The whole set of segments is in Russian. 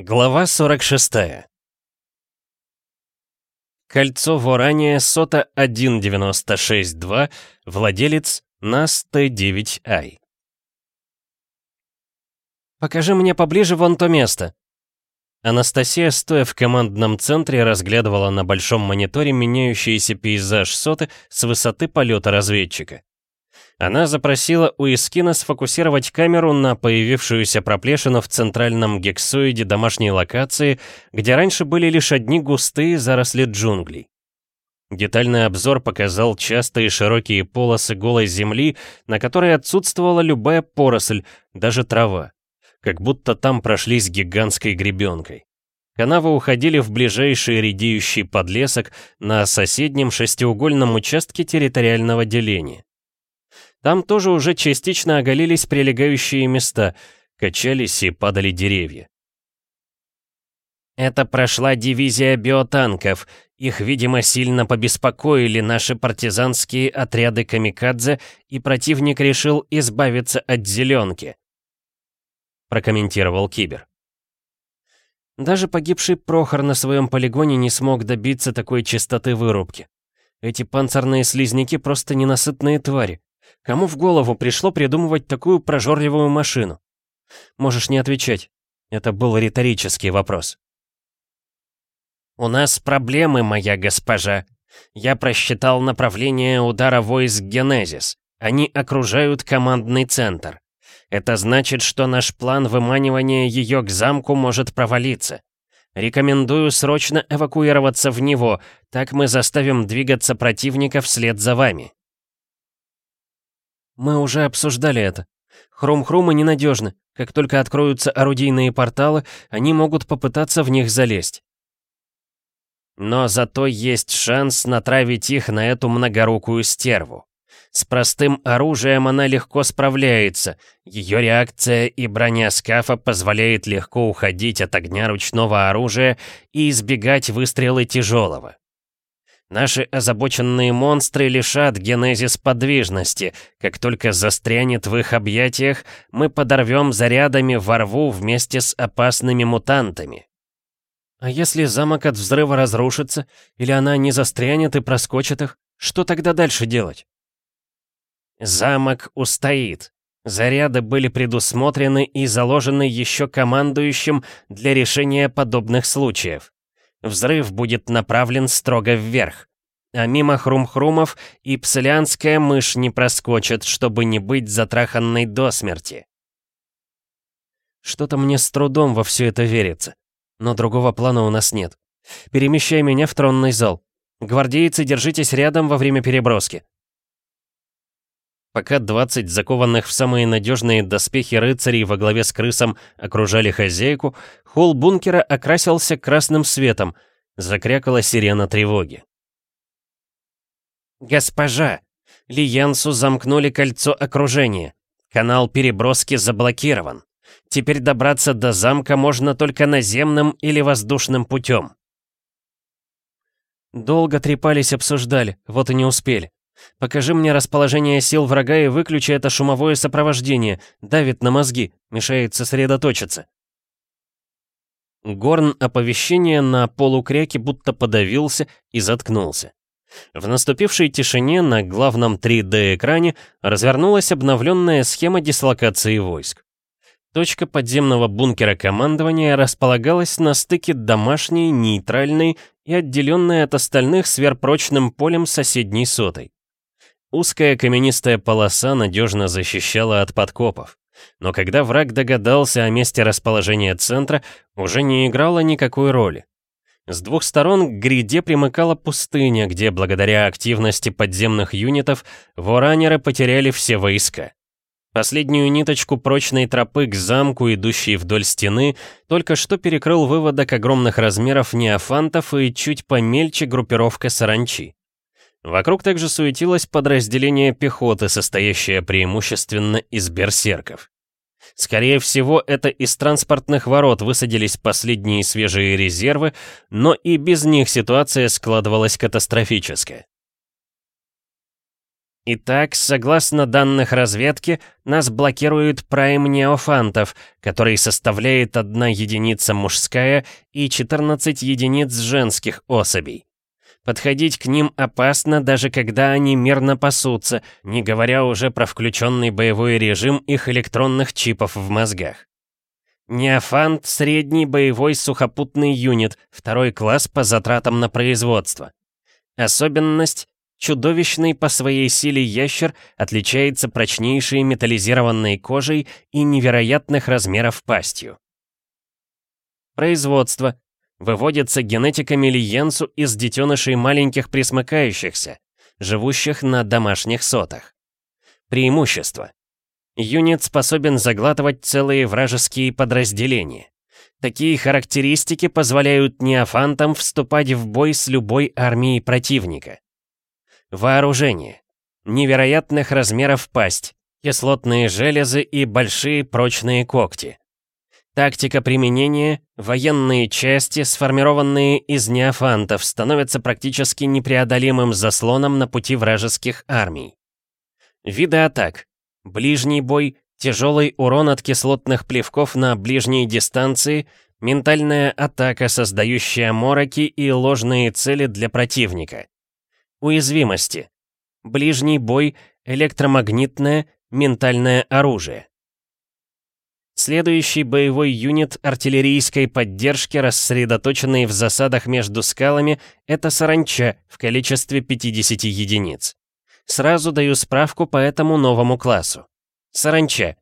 Глава 46. Кольцо Ворания Сота 1962, владелец НАС Т9I. «Покажи мне поближе вон то место». Анастасия, стоя в командном центре, разглядывала на большом мониторе меняющийся пейзаж Соты с высоты полета разведчика. Она запросила у Искина сфокусировать камеру на появившуюся проплешину в центральном гексоиде домашней локации, где раньше были лишь одни густые заросли джунглей. Детальный обзор показал частые широкие полосы голой земли, на которой отсутствовала любая поросль, даже трава. Как будто там прошлись гигантской гребенкой. Канавы уходили в ближайший редеющий подлесок на соседнем шестиугольном участке территориального деления. Там тоже уже частично оголились прилегающие места, качались и падали деревья. Это прошла дивизия биотанков. Их, видимо, сильно побеспокоили наши партизанские отряды камикадзе, и противник решил избавиться от зеленки. Прокомментировал Кибер. Даже погибший Прохор на своем полигоне не смог добиться такой чистоты вырубки. Эти панцирные слизняки просто ненасытные твари. Кому в голову пришло придумывать такую прожорливую машину? Можешь не отвечать. Это был риторический вопрос. «У нас проблемы, моя госпожа. Я просчитал направление удара войск Генезис. Они окружают командный центр. Это значит, что наш план выманивания ее к замку может провалиться. Рекомендую срочно эвакуироваться в него, так мы заставим двигаться противника вслед за вами». Мы уже обсуждали это. Хрум-хрумы ненадежны. Как только откроются орудийные порталы, они могут попытаться в них залезть. Но зато есть шанс натравить их на эту многорукую стерву. С простым оружием она легко справляется. Ее реакция и броня скафа позволяет легко уходить от огня ручного оружия и избегать выстрелы тяжелого. Наши озабоченные монстры лишат генезис подвижности. Как только застрянет в их объятиях, мы подорвем зарядами во рву вместе с опасными мутантами. А если замок от взрыва разрушится, или она не застрянет и проскочит их, что тогда дальше делать? Замок устоит. Заряды были предусмотрены и заложены еще командующим для решения подобных случаев. Взрыв будет направлен строго вверх. А мимо хрум-хрумов и псилианская мышь не проскочит, чтобы не быть затраханной до смерти. Что-то мне с трудом во все это верится. Но другого плана у нас нет. Перемещай меня в тронный зал. Гвардейцы, держитесь рядом во время переброски. Пока 20 закованных в самые надежные доспехи рыцарей во главе с крысом окружали хозяйку, холл бункера окрасился красным светом, закрякала сирена тревоги. «Госпожа, Лиянсу замкнули кольцо окружения. Канал переброски заблокирован. Теперь добраться до замка можно только наземным или воздушным путем». Долго трепались, обсуждали, вот и не успели. Покажи мне расположение сил врага и выключи это шумовое сопровождение. Давит на мозги, мешает сосредоточиться. Горн оповещения на полукряке будто подавился и заткнулся. В наступившей тишине на главном 3D-экране развернулась обновленная схема дислокации войск. Точка подземного бункера командования располагалась на стыке домашней, нейтральной и отделенной от остальных сверхпрочным полем соседней сотой. Узкая каменистая полоса надежно защищала от подкопов. Но когда враг догадался о месте расположения центра, уже не играло никакой роли. С двух сторон к гряде примыкала пустыня, где благодаря активности подземных юнитов воранеры потеряли все войска. Последнюю ниточку прочной тропы к замку, идущей вдоль стены, только что перекрыл выводок огромных размеров неофантов и чуть помельче группировка саранчи. Вокруг также суетилось подразделение пехоты, состоящее преимущественно из берсерков. Скорее всего, это из транспортных ворот высадились последние свежие резервы, но и без них ситуация складывалась катастрофическая. Итак, согласно данных разведки, нас блокирует прайм неофантов, который составляет одна единица мужская и 14 единиц женских особей. Подходить к ним опасно, даже когда они мирно пасутся, не говоря уже про включенный боевой режим их электронных чипов в мозгах. Неофант — средний боевой сухопутный юнит, второй класс по затратам на производство. Особенность Чудовищный по своей силе ящер отличается прочнейшей металлизированной кожей и невероятных размеров пастью. Производство. Выводится генетика Мелиенсу из детенышей маленьких присмыкающихся, живущих на домашних сотах. Преимущество. Юнит способен заглатывать целые вражеские подразделения. Такие характеристики позволяют неофантам вступать в бой с любой армией противника. Вооружение. Невероятных размеров пасть, кислотные железы и большие прочные когти. Тактика применения — военные части, сформированные из неофантов, становятся практически непреодолимым заслоном на пути вражеских армий. Виды атак. Ближний бой, тяжелый урон от кислотных плевков на ближней дистанции, ментальная атака, создающая мороки и ложные цели для противника. Уязвимости. Ближний бой, электромагнитное, ментальное оружие. Следующий боевой юнит артиллерийской поддержки, рассредоточенный в засадах между скалами, это саранча в количестве 50 единиц. Сразу даю справку по этому новому классу. Саранча.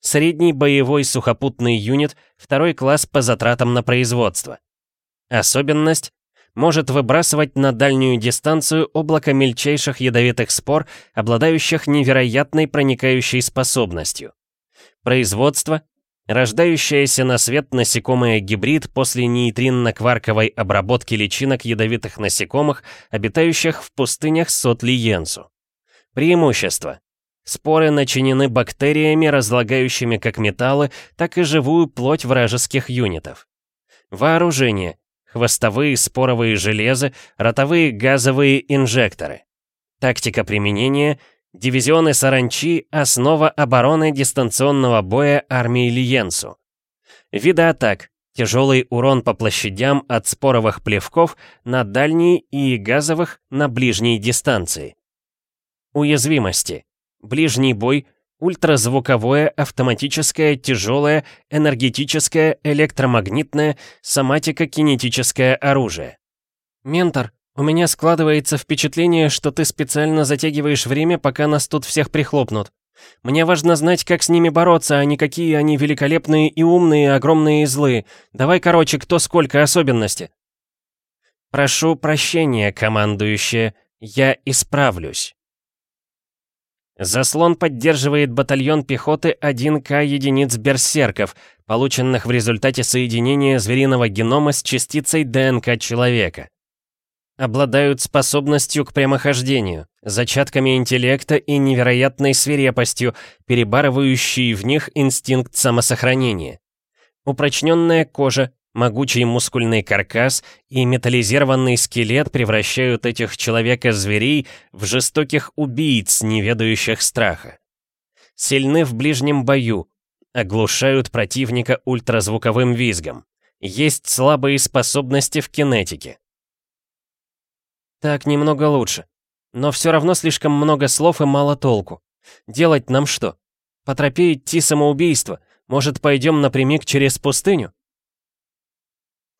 Средний боевой сухопутный юнит, второй класс по затратам на производство. Особенность может выбрасывать на дальнюю дистанцию облако мельчайших ядовитых спор, обладающих невероятной проникающей способностью. Производство – рождающаяся на свет насекомое гибрид после нейтринно-кварковой обработки личинок ядовитых насекомых, обитающих в пустынях Сот-Лиенсу. Преимущество. Споры начинены бактериями, разлагающими как металлы, так и живую плоть вражеских юнитов. Вооружение хвостовые споровые железы, ротовые газовые инжекторы. Тактика применения — дивизионы саранчи — основа обороны дистанционного боя армии Лиенсу. Виды атак — тяжелый урон по площадям от споровых плевков на дальней и газовых на ближней дистанции. Уязвимости. Ближний бой — ультразвуковое, автоматическое, тяжелое, энергетическое, электромагнитное, соматико-кинетическое оружие. «Ментор, у меня складывается впечатление, что ты специально затягиваешь время, пока нас тут всех прихлопнут. Мне важно знать, как с ними бороться, а не какие они великолепные и умные, огромные и злые. Давай, короче, кто сколько особенности». «Прошу прощения, командующая, я исправлюсь». Заслон поддерживает батальон пехоты 1К единиц берсерков, полученных в результате соединения звериного генома с частицей ДНК человека. Обладают способностью к прямохождению, зачатками интеллекта и невероятной свирепостью, перебарывающей в них инстинкт самосохранения. Упрочненная кожа, Могучий мускульный каркас и металлизированный скелет превращают этих человека-зверей в жестоких убийц, не ведающих страха. Сильны в ближнем бою, оглушают противника ультразвуковым визгом. Есть слабые способности в кинетике. Так немного лучше. Но все равно слишком много слов и мало толку. Делать нам что? По тропе идти самоубийство? Может, пойдем напрямик через пустыню?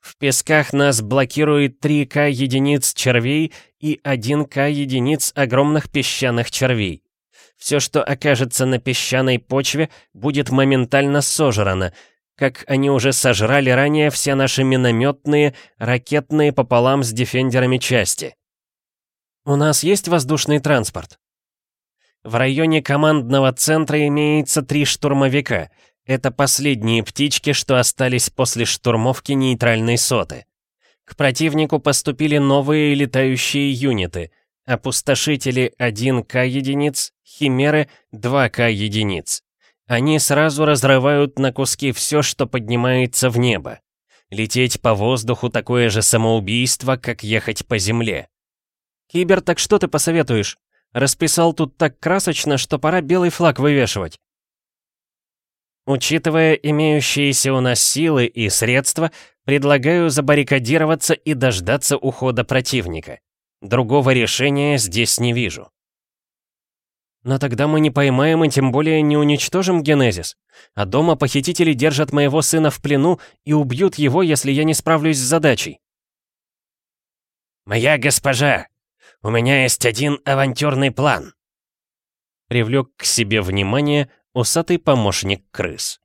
В песках нас блокирует 3К единиц червей и 1К единиц огромных песчаных червей. Все, что окажется на песчаной почве, будет моментально сожрано, как они уже сожрали ранее все наши минометные, ракетные пополам с дефендерами части. У нас есть воздушный транспорт? В районе командного центра имеется три штурмовика — это последние птички, что остались после штурмовки нейтральной соты. К противнику поступили новые летающие юниты. Опустошители 1К единиц, химеры 2К единиц. Они сразу разрывают на куски все, что поднимается в небо. Лететь по воздуху такое же самоубийство, как ехать по земле. Кибер, так что ты посоветуешь? Расписал тут так красочно, что пора белый флаг вывешивать. Учитывая имеющиеся у нас силы и средства, предлагаю забаррикадироваться и дождаться ухода противника. Другого решения здесь не вижу. Но тогда мы не поймаем и тем более не уничтожим Генезис. А дома похитители держат моего сына в плену и убьют его, если я не справлюсь с задачей. «Моя госпожа, у меня есть один авантюрный план», привлек к себе внимание усатый помощник крыс.